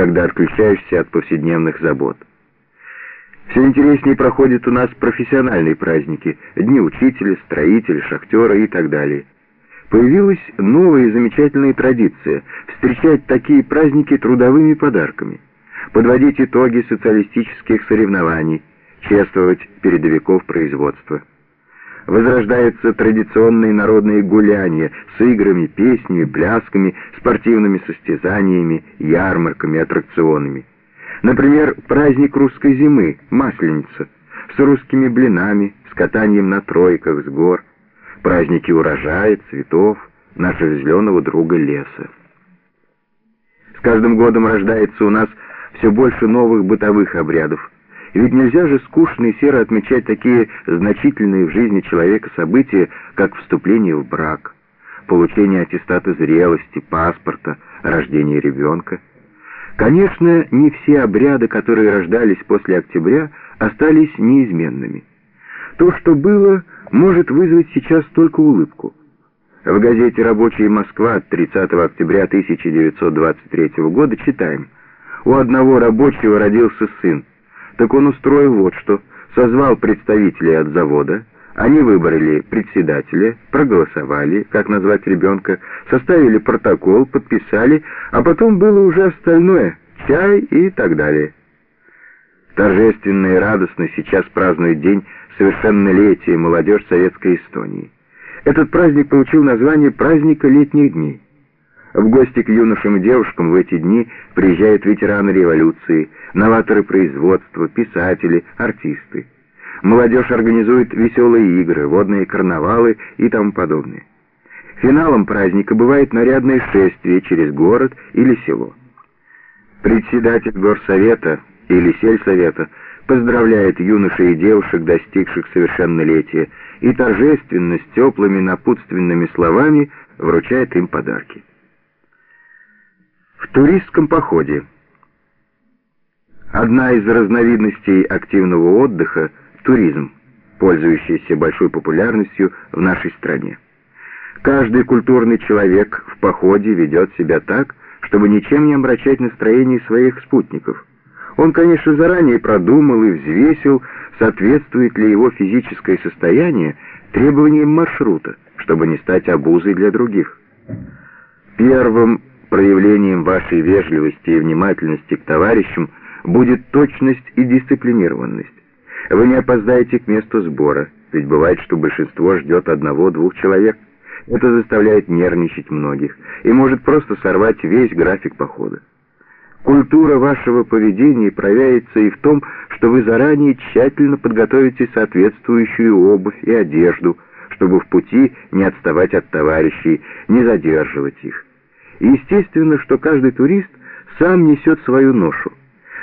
когда отключаешься от повседневных забот. Все интереснее проходят у нас профессиональные праздники, дни учителя, строителя, шахтера и так далее. Появилась новая и замечательная традиция – встречать такие праздники трудовыми подарками, подводить итоги социалистических соревнований, чествовать передовиков производства. Возрождаются традиционные народные гуляния с играми, песнями, плясками, спортивными состязаниями, ярмарками, аттракционами. Например, праздник русской зимы, Масленица, с русскими блинами, с катанием на тройках с гор, праздники урожая, цветов, нашего зеленого друга леса. С каждым годом рождается у нас все больше новых бытовых обрядов. Ведь нельзя же скучно и серо отмечать такие значительные в жизни человека события, как вступление в брак, получение аттестата зрелости, паспорта, рождение ребенка. Конечно, не все обряды, которые рождались после октября, остались неизменными. То, что было, может вызвать сейчас только улыбку. В газете «Рабочая Москва» от 30 октября 1923 года читаем «У одного рабочего родился сын. Так он устроил вот что. Созвал представителей от завода, они выбрали председателя, проголосовали, как назвать ребенка, составили протокол, подписали, а потом было уже остальное, чай и так далее. Торжественно и радостно сейчас празднует день совершеннолетия молодежь Советской Эстонии. Этот праздник получил название «Праздника летних дней». В гости к юношам и девушкам в эти дни приезжают ветераны революции, новаторы производства, писатели, артисты. Молодежь организует веселые игры, водные карнавалы и тому подобное. Финалом праздника бывает нарядное шествие через город или село. Председатель горсовета или сельсовета поздравляет юношей и девушек, достигших совершеннолетия, и торжественно с теплыми напутственными словами вручает им подарки. В туристском походе Одна из разновидностей активного отдыха туризм, пользующийся большой популярностью в нашей стране. Каждый культурный человек в походе ведет себя так, чтобы ничем не обращать настроение своих спутников. Он, конечно, заранее продумал и взвесил, соответствует ли его физическое состояние требованиям маршрута, чтобы не стать обузой для других. Первым проявлением вашей вежливости и внимательности к товарищам будет точность и дисциплинированность. Вы не опоздаете к месту сбора, ведь бывает, что большинство ждет одного-двух человек. Это заставляет нервничать многих и может просто сорвать весь график похода. Культура вашего поведения проявится и в том, что вы заранее тщательно подготовите соответствующую обувь и одежду, чтобы в пути не отставать от товарищей, не задерживать их. Естественно, что каждый турист сам несет свою ношу.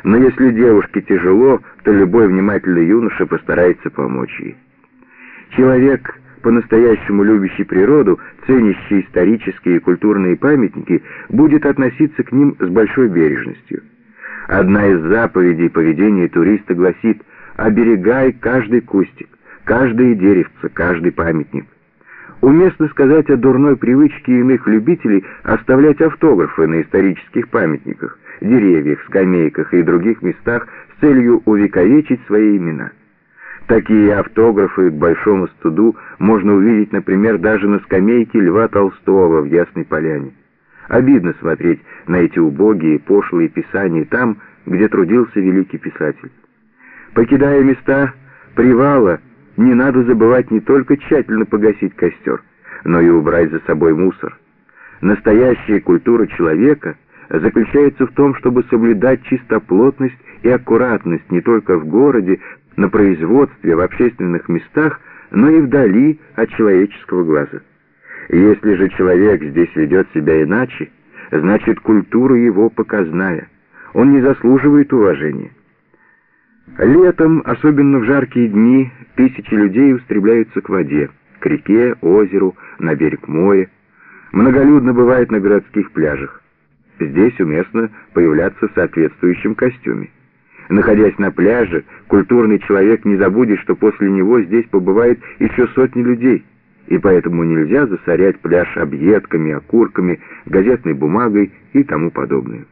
Но если девушке тяжело, то любой внимательный юноша постарается помочь ей. Человек, по-настоящему любящий природу, ценящий исторические и культурные памятники, будет относиться к ним с большой бережностью. Одна из заповедей поведения туриста гласит «Оберегай каждый кустик, каждое деревце, каждый памятник». Уместно сказать о дурной привычке иных любителей оставлять автографы на исторических памятниках, деревьях, скамейках и других местах с целью увековечить свои имена. Такие автографы к большому студу можно увидеть, например, даже на скамейке Льва Толстого в Ясной Поляне. Обидно смотреть на эти убогие, пошлые писания там, где трудился великий писатель. Покидая места привала, не надо забывать не только тщательно погасить костер, но и убрать за собой мусор. Настоящая культура человека — заключается в том, чтобы соблюдать чистоплотность и аккуратность не только в городе, на производстве, в общественных местах, но и вдали от человеческого глаза. Если же человек здесь ведет себя иначе, значит культура его показная, он не заслуживает уважения. Летом, особенно в жаркие дни, тысячи людей устремляются к воде, к реке, озеру, на берег моря. Многолюдно бывает на городских пляжах. Здесь уместно появляться в соответствующем костюме. Находясь на пляже, культурный человек не забудет, что после него здесь побывает еще сотни людей, и поэтому нельзя засорять пляж объедками, окурками, газетной бумагой и тому подобное.